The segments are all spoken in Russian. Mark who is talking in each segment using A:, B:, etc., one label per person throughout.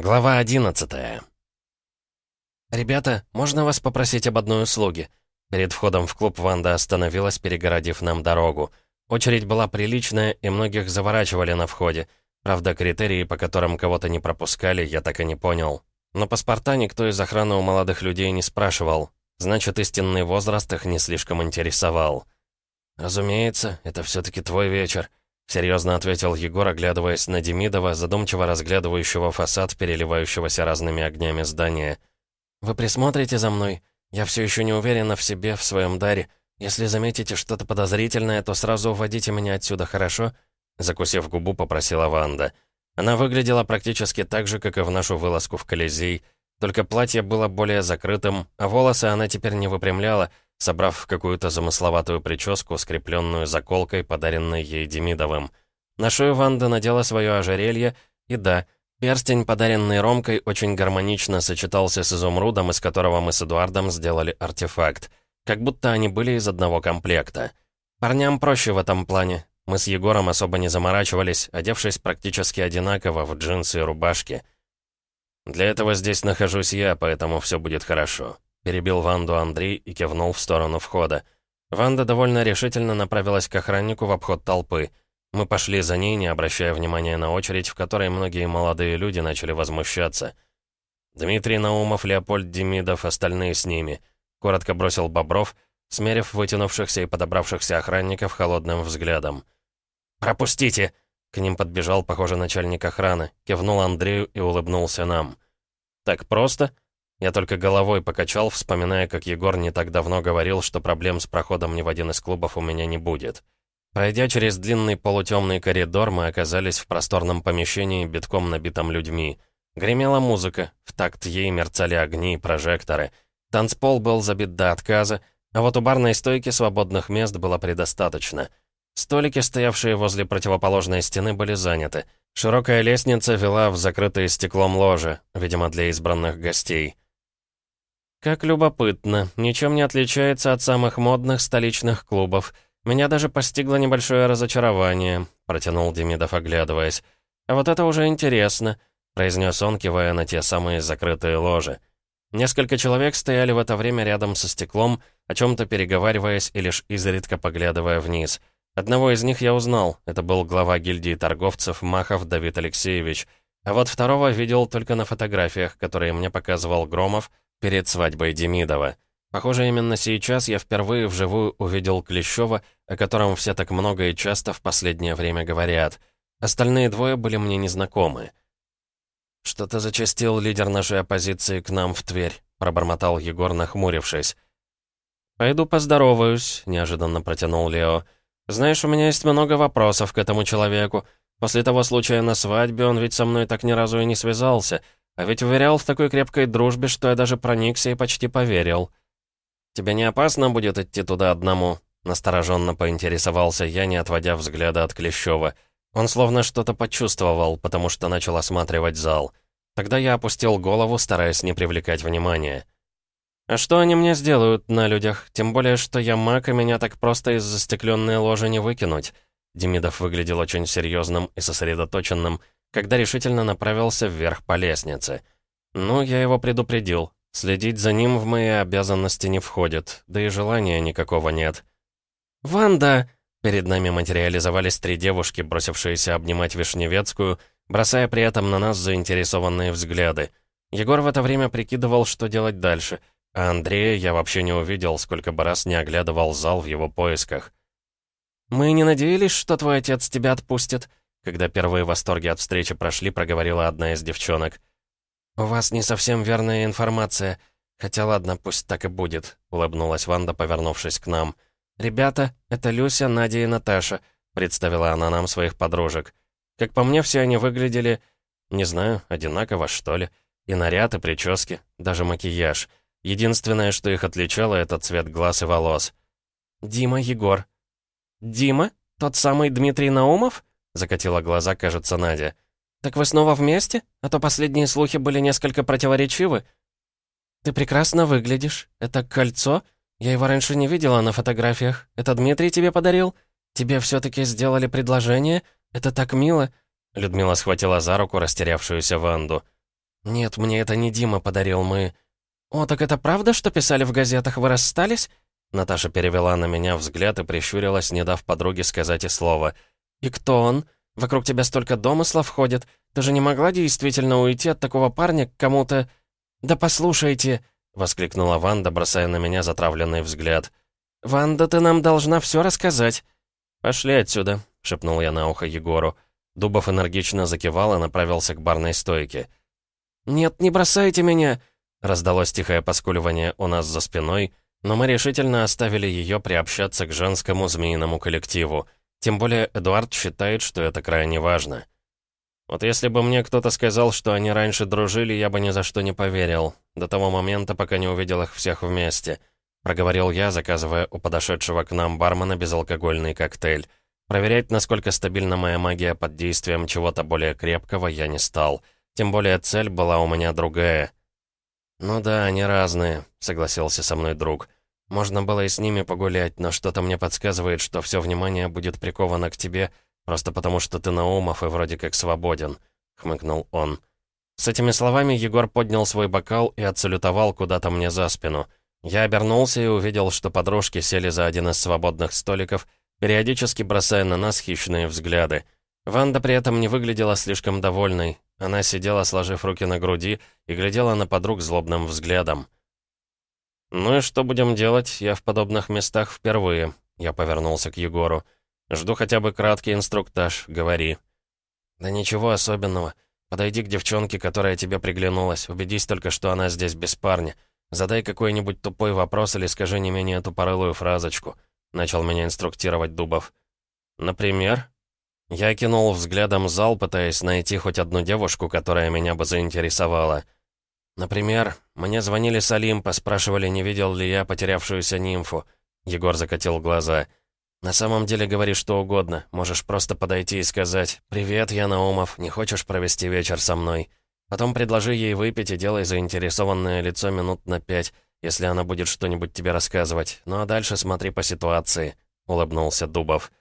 A: Глава 11 «Ребята, можно вас попросить об одной услуге?» Перед входом в клуб Ванда остановилась, перегородив нам дорогу. Очередь была приличная, и многих заворачивали на входе. Правда, критерии, по которым кого-то не пропускали, я так и не понял. Но паспорта никто из охраны у молодых людей не спрашивал. Значит, истинный возраст их не слишком интересовал. «Разумеется, это все-таки твой вечер», Серьезно ответил Егор, оглядываясь на Демидова, задумчиво разглядывающего фасад, переливающегося разными огнями здания. «Вы присмотрите за мной? Я все еще не уверена в себе, в своем даре. Если заметите что-то подозрительное, то сразу уводите меня отсюда, хорошо?» Закусив губу, попросила Ванда. Она выглядела практически так же, как и в нашу вылазку в Колизей, только платье было более закрытым, а волосы она теперь не выпрямляла, собрав какую-то замысловатую прическу, скрепленную заколкой, подаренной ей Демидовым. На шею Ванда надела свое ожерелье, и да, перстень, подаренный Ромкой, очень гармонично сочетался с изумрудом, из которого мы с Эдуардом сделали артефакт. Как будто они были из одного комплекта. Парням проще в этом плане. Мы с Егором особо не заморачивались, одевшись практически одинаково в джинсы и рубашки. «Для этого здесь нахожусь я, поэтому все будет хорошо», Перебил Ванду Андрей и кивнул в сторону входа. Ванда довольно решительно направилась к охраннику в обход толпы. Мы пошли за ней, не обращая внимания на очередь, в которой многие молодые люди начали возмущаться. «Дмитрий Наумов, Леопольд Демидов, остальные с ними», — коротко бросил Бобров, смерив вытянувшихся и подобравшихся охранников холодным взглядом. «Пропустите!» — к ним подбежал, похоже, начальник охраны, кивнул Андрею и улыбнулся нам. «Так просто?» Я только головой покачал, вспоминая, как Егор не так давно говорил, что проблем с проходом ни в один из клубов у меня не будет. Пройдя через длинный полутемный коридор, мы оказались в просторном помещении, битком набитом людьми. Гремела музыка, в такт ей мерцали огни и прожекторы. Танцпол был забит до отказа, а вот у барной стойки свободных мест было предостаточно. Столики, стоявшие возле противоположной стены, были заняты. Широкая лестница вела в закрытые стеклом ложе, видимо, для избранных гостей. «Как любопытно. Ничем не отличается от самых модных столичных клубов. Меня даже постигло небольшое разочарование», — протянул Демидов, оглядываясь. «А вот это уже интересно», — произнес он, кивая на те самые закрытые ложи. Несколько человек стояли в это время рядом со стеклом, о чем-то переговариваясь и лишь изредка поглядывая вниз. Одного из них я узнал. Это был глава гильдии торговцев Махов Давид Алексеевич. А вот второго видел только на фотографиях, которые мне показывал Громов, перед свадьбой Демидова. Похоже, именно сейчас я впервые вживую увидел Клещева, о котором все так много и часто в последнее время говорят. Остальные двое были мне незнакомы. «Что-то зачастил лидер нашей оппозиции к нам в Тверь», — пробормотал Егор, нахмурившись. «Пойду поздороваюсь», — неожиданно протянул Лео. «Знаешь, у меня есть много вопросов к этому человеку. После того случая на свадьбе он ведь со мной так ни разу и не связался. А ведь уверял в такой крепкой дружбе, что я даже проникся и почти поверил. «Тебе не опасно будет идти туда одному?» Настороженно поинтересовался я, не отводя взгляда от Клещева. Он словно что-то почувствовал, потому что начал осматривать зал. Тогда я опустил голову, стараясь не привлекать внимания. «А что они мне сделают на людях? Тем более, что я маг, и меня так просто из застекленной ложи не выкинуть». Демидов выглядел очень серьезным и сосредоточенным, когда решительно направился вверх по лестнице. Ну, я его предупредил. Следить за ним в мои обязанности не входит, да и желания никакого нет. «Ванда!» Перед нами материализовались три девушки, бросившиеся обнимать Вишневецкую, бросая при этом на нас заинтересованные взгляды. Егор в это время прикидывал, что делать дальше, а Андрея я вообще не увидел, сколько бы раз не оглядывал зал в его поисках. «Мы не надеялись, что твой отец тебя отпустит», когда первые восторги от встречи прошли, проговорила одна из девчонок. «У вас не совсем верная информация. Хотя ладно, пусть так и будет», — улыбнулась Ванда, повернувшись к нам. «Ребята, это Люся, Надя и Наташа», — представила она нам своих подружек. Как по мне, все они выглядели, не знаю, одинаково, что ли. И наряд, и прически, даже макияж. Единственное, что их отличало, это цвет глаз и волос. «Дима Егор». «Дима? Тот самый Дмитрий Наумов?» Закатила глаза, кажется, Надя. «Так вы снова вместе? А то последние слухи были несколько противоречивы». «Ты прекрасно выглядишь. Это кольцо? Я его раньше не видела на фотографиях. Это Дмитрий тебе подарил? Тебе все-таки сделали предложение? Это так мило». Людмила схватила за руку растерявшуюся Ванду. «Нет, мне это не Дима подарил, мы...» «О, так это правда, что писали в газетах, вы расстались?» Наташа перевела на меня взгляд и прищурилась, не дав подруге сказать и слова. «И кто он? Вокруг тебя столько домыслов ходит. Ты же не могла действительно уйти от такого парня к кому-то...» «Да послушайте!» — воскликнула Ванда, бросая на меня затравленный взгляд. «Ванда, ты нам должна все рассказать». «Пошли отсюда», — шепнул я на ухо Егору. Дубов энергично закивал и направился к барной стойке. «Нет, не бросайте меня!» Раздалось тихое поскуливание у нас за спиной, но мы решительно оставили ее приобщаться к женскому змеиному коллективу. Тем более Эдуард считает, что это крайне важно. Вот если бы мне кто-то сказал, что они раньше дружили, я бы ни за что не поверил. До того момента, пока не увидел их всех вместе. Проговорил я, заказывая у подошедшего к нам бармена безалкогольный коктейль. Проверять, насколько стабильна моя магия под действием чего-то более крепкого, я не стал. Тем более цель была у меня другая — «Ну да, они разные», — согласился со мной друг. «Можно было и с ними погулять, но что-то мне подсказывает, что все внимание будет приковано к тебе, просто потому что ты Наумов и вроде как свободен», — хмыкнул он. С этими словами Егор поднял свой бокал и отсалютовал куда-то мне за спину. Я обернулся и увидел, что подружки сели за один из свободных столиков, периодически бросая на нас хищные взгляды. Ванда при этом не выглядела слишком довольной, она сидела, сложив руки на груди, и глядела на подруг злобным взглядом. «Ну и что будем делать? Я в подобных местах впервые», — я повернулся к Егору. «Жду хотя бы краткий инструктаж, говори». «Да ничего особенного. Подойди к девчонке, которая тебе приглянулась, убедись только, что она здесь без парня. Задай какой-нибудь тупой вопрос или скажи не менее тупорылую фразочку», — начал меня инструктировать Дубов. «Например?» Я кинул взглядом зал, пытаясь найти хоть одну девушку, которая меня бы заинтересовала. Например, мне звонили с Олимпа, спрашивали, не видел ли я потерявшуюся нимфу. Егор закатил глаза. «На самом деле говори что угодно. Можешь просто подойти и сказать «Привет, я Наумов, не хочешь провести вечер со мной?» Потом предложи ей выпить и делай заинтересованное лицо минут на пять, если она будет что-нибудь тебе рассказывать. Ну а дальше смотри по ситуации», — улыбнулся Дубов.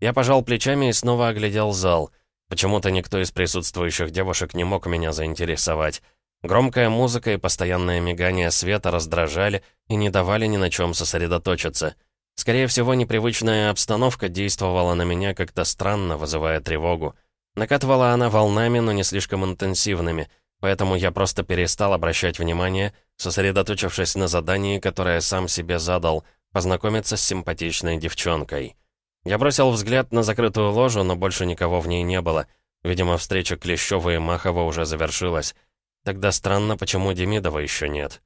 A: Я пожал плечами и снова оглядел зал. Почему-то никто из присутствующих девушек не мог меня заинтересовать. Громкая музыка и постоянное мигание света раздражали и не давали ни на чем сосредоточиться. Скорее всего, непривычная обстановка действовала на меня как-то странно, вызывая тревогу. Накатывала она волнами, но не слишком интенсивными, поэтому я просто перестал обращать внимание, сосредоточившись на задании, которое сам себе задал, познакомиться с симпатичной девчонкой. Я бросил взгляд на закрытую ложу, но больше никого в ней не было. Видимо, встреча Клещева и Махова уже завершилась. Тогда странно, почему Демидова еще нет.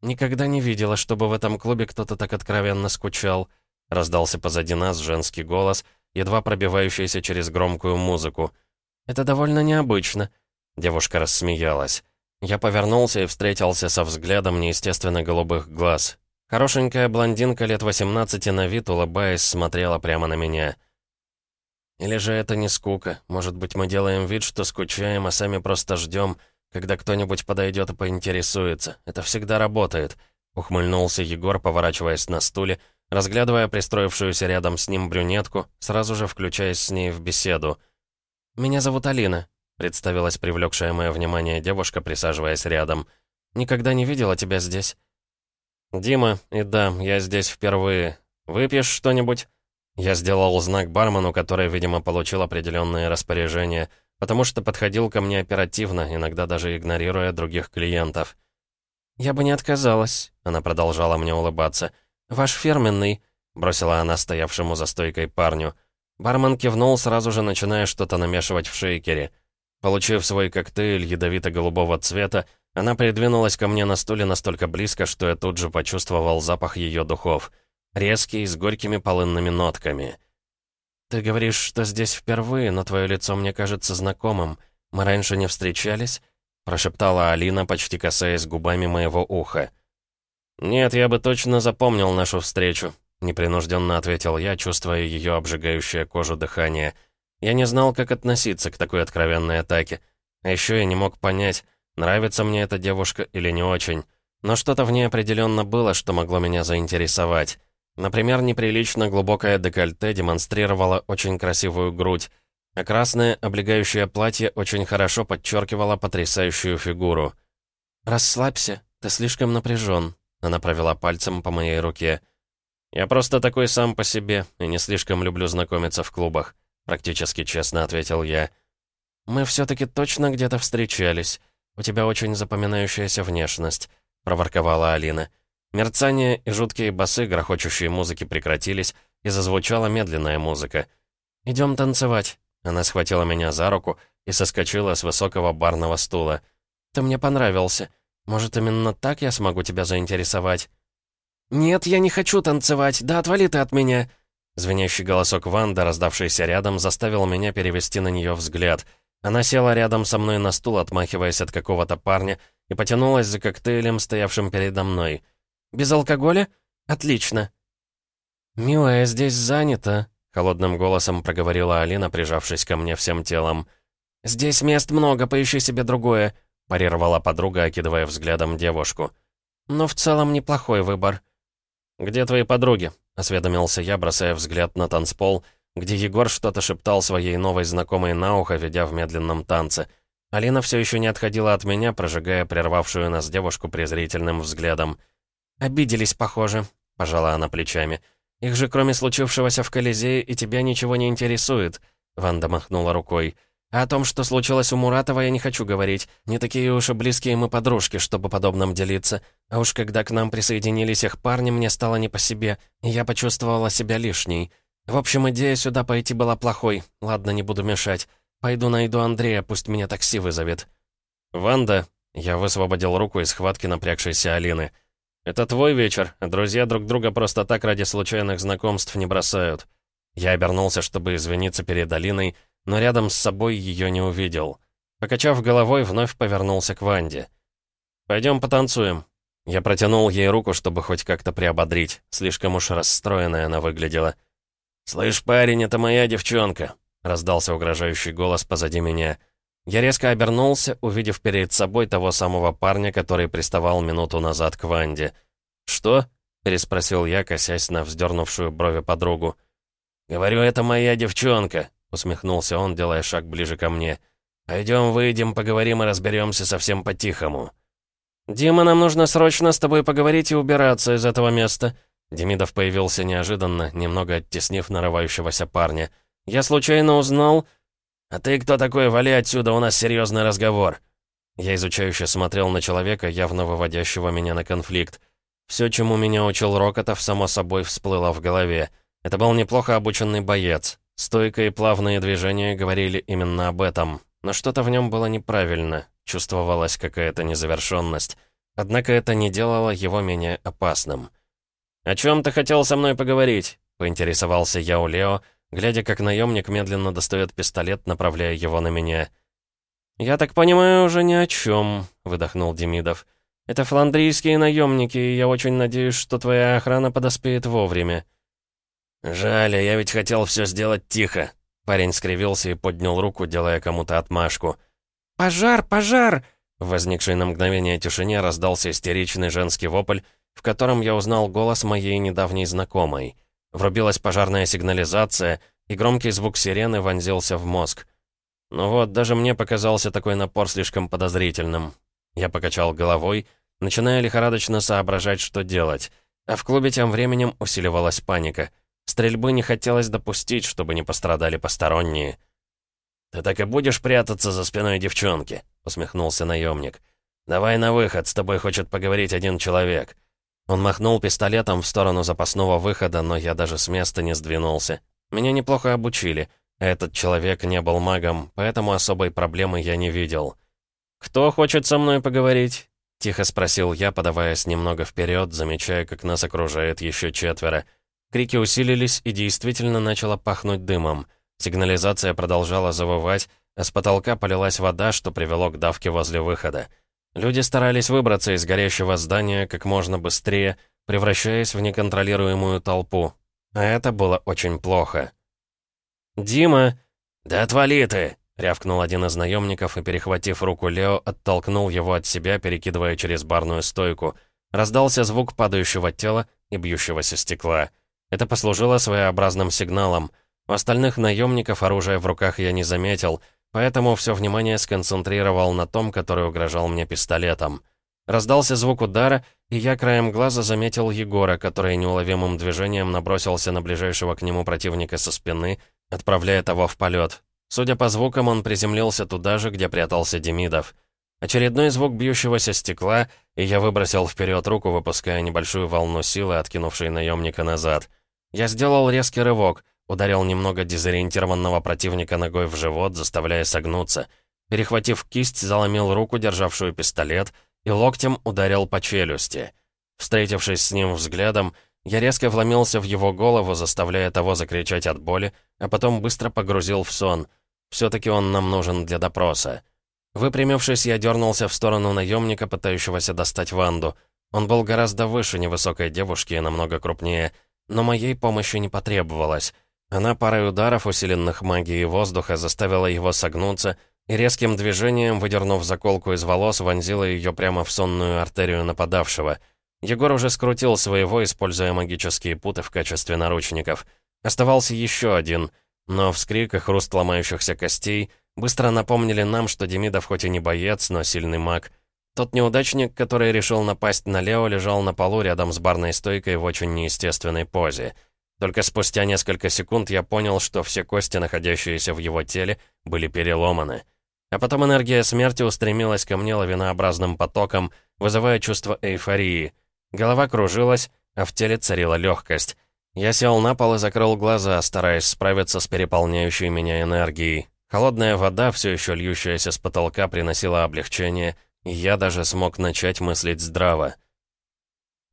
A: «Никогда не видела, чтобы в этом клубе кто-то так откровенно скучал», раздался позади нас женский голос, едва пробивающийся через громкую музыку. «Это довольно необычно», — девушка рассмеялась. Я повернулся и встретился со взглядом неестественно голубых глаз. Хорошенькая блондинка лет 18 на вид, улыбаясь, смотрела прямо на меня. Или же это не скука? Может быть, мы делаем вид, что скучаем, а сами просто ждем, когда кто-нибудь подойдет и поинтересуется. Это всегда работает. Ухмыльнулся Егор, поворачиваясь на стуле, разглядывая пристроившуюся рядом с ним брюнетку, сразу же включаясь с ней в беседу. «Меня зовут Алина», — представилась привлекшая мое внимание девушка, присаживаясь рядом. «Никогда не видела тебя здесь». «Дима, и да, я здесь впервые. Выпьешь что-нибудь?» Я сделал знак бармену, который, видимо, получил определенные распоряжения, потому что подходил ко мне оперативно, иногда даже игнорируя других клиентов. «Я бы не отказалась», — она продолжала мне улыбаться. «Ваш фирменный», — бросила она стоявшему за стойкой парню. Бармен кивнул, сразу же начиная что-то намешивать в шейкере. Получив свой коктейль ядовито-голубого цвета, она придвинулась ко мне на стуле настолько близко, что я тут же почувствовал запах ее духов. Резкий, с горькими полынными нотками. «Ты говоришь, что здесь впервые, но твое лицо мне кажется знакомым. Мы раньше не встречались?» прошептала Алина, почти касаясь губами моего уха. «Нет, я бы точно запомнил нашу встречу», — непринужденно ответил я, чувствуя ее обжигающее кожу дыхание. Я не знал, как относиться к такой откровенной атаке. А еще я не мог понять, Нравится мне эта девушка или не очень. Но что-то в ней определенно было, что могло меня заинтересовать. Например, неприлично глубокое декольте демонстрировало очень красивую грудь. а красное облегающее платье очень хорошо подчеркивало потрясающую фигуру.
B: «Расслабься, ты слишком напряжен», — она провела пальцем по моей руке.
A: «Я просто такой сам по себе и не слишком люблю знакомиться в клубах», — практически честно ответил я.
B: «Мы все-таки точно где-то встречались. У тебя очень запоминающаяся внешность», — проворковала Алина.
A: Мерцание и жуткие басы грохочущие музыки прекратились, и зазвучала медленная музыка.
B: «Идем танцевать».
A: Она схватила меня за руку и соскочила с высокого барного стула.
B: «Ты мне понравился. Может, именно так я смогу тебя заинтересовать?»
C: «Нет, я не хочу танцевать. Да отвали ты от меня!»
A: Звенящий голосок Ванда, раздавшийся рядом, заставил меня перевести на нее взгляд. Она села рядом со мной на стул, отмахиваясь от какого-то парня, и потянулась за коктейлем, стоявшим передо мной.
C: «Без алкоголя? Отлично!»
B: «Милая, здесь занято», —
A: холодным голосом проговорила Алина, прижавшись ко мне всем телом.
C: «Здесь мест много, поищи себе другое», —
A: парировала подруга, окидывая взглядом девушку.
C: «Но в целом неплохой выбор».
A: «Где твои подруги?» — осведомился я, бросая взгляд на танцпол, где Егор что-то шептал своей новой знакомой на ухо, ведя в медленном танце. Алина все еще не отходила от меня, прожигая прервавшую нас девушку презрительным взглядом.
C: «Обиделись, похоже», — пожала она плечами. «Их же, кроме случившегося в Колизее, и тебя ничего не интересует», — Ванда махнула рукой. «А о том, что случилось у Муратова, я не хочу говорить. Не такие уж и близкие мы подружки, чтобы подобным делиться. А уж когда к нам присоединились их парни, мне стало не по себе, и я почувствовала себя лишней. В общем, идея сюда пойти была плохой. Ладно, не буду мешать. Пойду найду Андрея, пусть меня такси вызовет».
A: «Ванда», — я высвободил руку из схватки напрягшейся Алины, — «Это твой вечер, друзья друг друга просто так ради случайных знакомств не бросают». Я обернулся, чтобы извиниться перед Алиной, но рядом с собой ее не увидел. Покачав головой, вновь повернулся к Ванде. «Пойдем потанцуем». Я протянул ей руку, чтобы хоть как-то приободрить. Слишком уж расстроенная она выглядела. «Слышь, парень, это моя девчонка», — раздался угрожающий голос позади меня. Я резко обернулся, увидев перед собой того самого парня, который приставал минуту назад к Ванде. «Что?» — переспросил я, косясь на вздернувшую брови подругу. «Говорю, это моя девчонка», — усмехнулся он, делая шаг ближе ко мне. «Пойдем, выйдем, поговорим и разберемся совсем по-тихому».
C: «Дима, нам нужно срочно с тобой поговорить и убираться из этого места». Демидов появился неожиданно, немного оттеснив нарывающегося парня. «Я случайно узнал...»
A: «А ты кто такой? Вали отсюда, у нас серьезный разговор!» Я изучающе смотрел на человека, явно выводящего меня на конфликт. Все, чему меня учил Рокотов, само собой всплыло в голове. Это был неплохо обученный боец. Стойкие и плавные движения говорили именно об этом. Но что-то в нем было неправильно. Чувствовалась какая-то незавершенность. Однако это не делало его менее опасным. «О чем ты хотел со мной поговорить?» — поинтересовался я у Лео, глядя, как наемник медленно достает пистолет, направляя его на меня.
C: «Я так понимаю, уже ни о чем», — выдохнул Демидов. «Это фландрийские наемники, и я очень надеюсь, что твоя охрана подоспеет вовремя».
A: «Жаль, я ведь хотел все сделать тихо». Парень скривился и поднял руку, делая кому-то отмашку.
C: «Пожар! Пожар!»
A: В возникшей на мгновение тишине раздался истеричный женский вопль, в котором я узнал голос моей недавней знакомой. Врубилась пожарная сигнализация, и громкий звук сирены вонзился в мозг. Ну вот, даже мне показался такой напор слишком подозрительным. Я покачал головой, начиная лихорадочно соображать, что делать. А в клубе тем временем усиливалась паника. Стрельбы не хотелось допустить, чтобы не пострадали посторонние. «Ты так и будешь прятаться за спиной девчонки?» — усмехнулся наемник. «Давай на выход, с тобой хочет поговорить один человек». Он махнул пистолетом в сторону запасного выхода, но я даже с места не сдвинулся. Меня неплохо обучили. Этот человек не был магом, поэтому особой проблемы я не видел. «Кто хочет со мной поговорить?» — тихо спросил я, подаваясь немного вперед, замечая, как нас окружает еще четверо. Крики усилились и действительно начало пахнуть дымом. Сигнализация продолжала завывать, а с потолка полилась вода, что привело к давке возле выхода. Люди старались выбраться из горящего здания как можно быстрее, превращаясь в неконтролируемую толпу. А это было очень плохо.
C: «Дима!»
A: «Да отвали ты!» — рявкнул один из наемников и, перехватив руку Лео, оттолкнул его от себя, перекидывая через барную стойку. Раздался звук падающего тела и бьющегося стекла. Это послужило своеобразным сигналом. У остальных наемников оружия в руках я не заметил, поэтому все внимание сконцентрировал на том, который угрожал мне пистолетом. Раздался звук удара, и я краем глаза заметил Егора, который неуловимым движением набросился на ближайшего к нему противника со спины, отправляя того в полет. Судя по звукам, он приземлился туда же, где прятался Демидов. Очередной звук бьющегося стекла, и я выбросил вперед руку, выпуская небольшую волну силы, откинувшей наемника назад. Я сделал резкий рывок, ударил немного дезориентированного противника ногой в живот, заставляя согнуться. Перехватив кисть, заломил руку, державшую пистолет, и локтем ударил по челюсти. Встретившись с ним взглядом, я резко вломился в его голову, заставляя того закричать от боли, а потом быстро погрузил в сон. Все-таки он нам нужен для допроса. Выпрямившись, я дернулся в сторону наемника, пытающегося достать Ванду. Он был гораздо выше невысокой девушки и намного крупнее, но моей помощи не потребовалось. Она парой ударов, усиленных магией воздуха, заставила его согнуться и резким движением, выдернув заколку из волос, вонзила ее прямо в сонную артерию нападавшего. Егор уже скрутил своего, используя магические путы в качестве наручников. Оставался еще один, но вскрик и хруст ломающихся костей — Быстро напомнили нам, что Демидов хоть и не боец, но сильный маг. Тот неудачник, который решил напасть на Лео, лежал на полу рядом с барной стойкой в очень неестественной позе. Только спустя несколько секунд я понял, что все кости, находящиеся в его теле, были переломаны. А потом энергия смерти устремилась ко мне лавинообразным потоком, вызывая чувство эйфории. Голова кружилась, а в теле царила легкость. Я сел на пол и закрыл глаза, стараясь справиться с переполняющей меня энергией. Холодная вода, все еще льющаяся с потолка, приносила облегчение, и я даже смог начать мыслить здраво.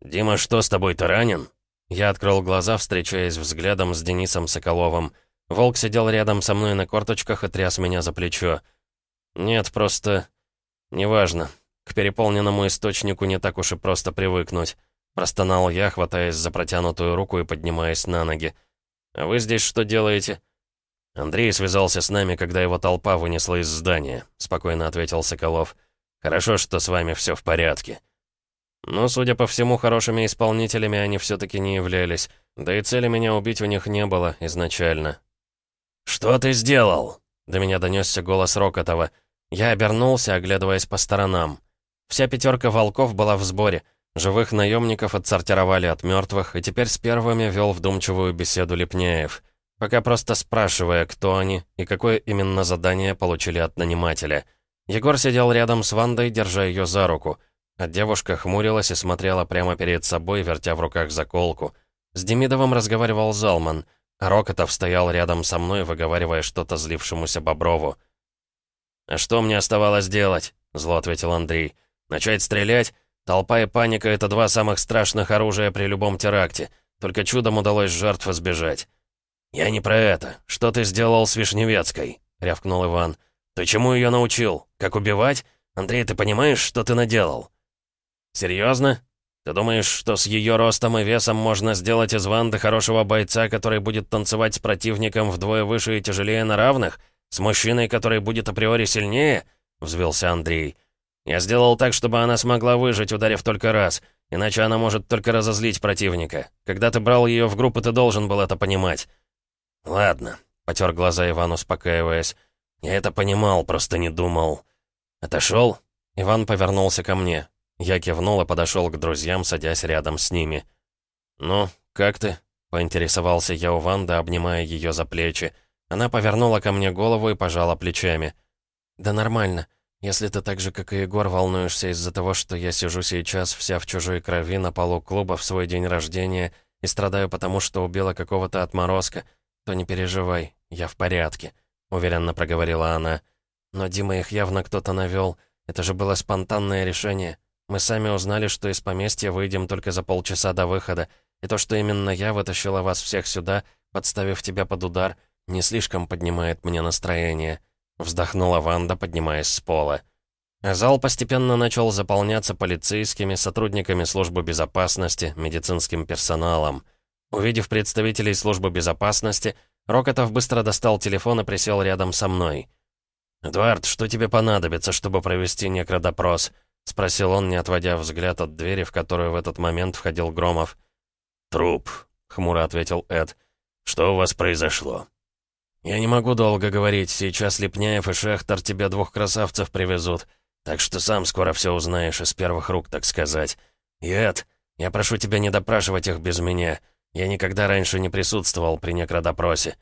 A: «Дима, что с тобой, ты ранен?» Я открыл глаза, встречаясь взглядом с Денисом Соколовым. Волк сидел рядом со мной на корточках и тряс меня за плечо. «Нет, просто... Неважно. К переполненному источнику не так уж и просто привыкнуть». Простонал я, хватаясь за протянутую руку и поднимаясь на ноги. «А вы здесь что делаете?» «Андрей связался с нами, когда его толпа вынесла из здания», — спокойно ответил Соколов. «Хорошо, что с вами все в порядке». Но, судя по всему, хорошими исполнителями они все-таки не являлись, да и цели меня убить у них не было изначально. «Что ты сделал?» До меня донесся голос Рокотова. Я обернулся, оглядываясь по сторонам. Вся пятерка волков была в сборе. Живых наемников отсортировали от мертвых, и теперь с первыми вел вдумчивую беседу Лепняев пока просто спрашивая, кто они и какое именно задание получили от нанимателя. Егор сидел рядом с Вандой, держа ее за руку, а девушка хмурилась и смотрела прямо перед собой, вертя в руках заколку. С Демидовым разговаривал Залман, Рокотов стоял рядом со мной, выговаривая что-то злившемуся Боброву. «А что мне оставалось делать?» — зло ответил Андрей. «Начать стрелять? Толпа и паника — это два самых страшных оружия при любом теракте. Только чудом удалось жертв избежать». «Я не про это. Что ты сделал с Вишневецкой?» — рявкнул Иван. «Ты чему ее научил? Как убивать? Андрей, ты понимаешь, что ты наделал?» «Серьезно? Ты думаешь, что с ее ростом и весом можно сделать из Ванды хорошего бойца, который будет танцевать с противником вдвое выше и тяжелее на равных? С мужчиной, который будет априори сильнее?» — взвился Андрей. «Я сделал так, чтобы она смогла выжить, ударив только раз. Иначе она может только разозлить противника. Когда ты брал ее в группу, ты должен был это понимать. «Ладно», — потер глаза Иван, успокаиваясь. «Я это понимал, просто не думал». «Отошел?» Иван повернулся ко мне. Я кивнул и подошел к друзьям, садясь рядом с ними. «Ну, как ты?» — поинтересовался я у Ванды, обнимая ее за плечи. Она повернула ко мне голову и пожала плечами. «Да нормально. Если ты так же, как и Егор, волнуешься из-за того, что я сижу сейчас вся в чужой крови на полу клуба в свой день рождения и страдаю потому, что убила какого-то отморозка, то не переживай, я в порядке», — уверенно проговорила она. «Но Дима их явно кто-то навел. Это же было спонтанное решение. Мы сами узнали, что из поместья выйдем только за полчаса до выхода, и то, что именно я вытащила вас всех сюда, подставив тебя под удар, не слишком поднимает мне настроение», — вздохнула Ванда, поднимаясь с пола. Зал постепенно начал заполняться полицейскими, сотрудниками службы безопасности, медицинским персоналом — Увидев представителей службы безопасности, Рокотов быстро достал телефон и присел рядом со мной. «Эдуард, что тебе понадобится, чтобы провести некродопрос?» — спросил он, не отводя взгляд от двери, в которую в этот момент входил Громов. «Труп», — хмуро ответил Эд. «Что у вас произошло? «Я не могу долго говорить. Сейчас Лепняев и Шехтер тебе двух красавцев привезут. Так что сам скоро все узнаешь из первых рук, так сказать. И Эд, я прошу тебя не допрашивать их без меня. Я никогда раньше не присутствовал при некродопросе».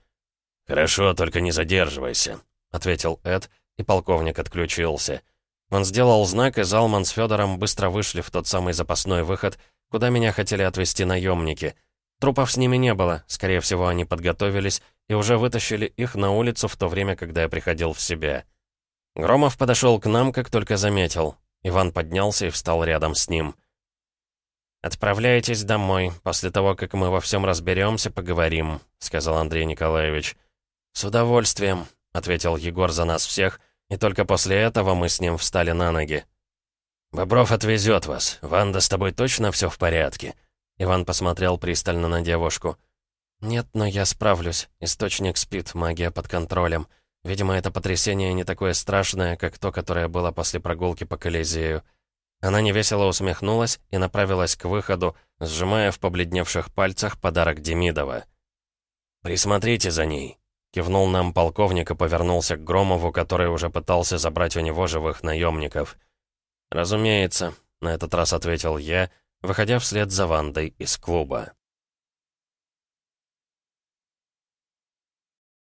A: «Хорошо, только не задерживайся», — ответил Эд, и полковник отключился. Он сделал знак, и Залман с Федором быстро вышли в тот самый запасной выход, куда меня хотели отвезти наемники. Трупов с ними не было, скорее всего, они подготовились и уже вытащили их на улицу в то время, когда я приходил в себя. Громов подошел к нам, как только заметил. Иван поднялся и встал рядом с ним. «Отправляйтесь домой. После того, как мы во всем разберемся, поговорим», — сказал Андрей Николаевич. «С удовольствием», — ответил Егор за нас всех, и только после этого мы с ним встали на ноги. «Бобров отвезет вас. Ванда, с тобой точно все в порядке?» Иван посмотрел пристально на девушку. «Нет, но я справлюсь. Источник спит, магия под контролем. Видимо, это потрясение не такое страшное, как то, которое было после прогулки по Колизею». Она невесело усмехнулась и направилась к выходу, сжимая в побледневших пальцах подарок Демидова. «Присмотрите за ней», — кивнул нам полковник и повернулся к Громову, который уже пытался забрать у него живых наемников. «Разумеется», — на этот раз ответил я, выходя вслед за Вандой из клуба.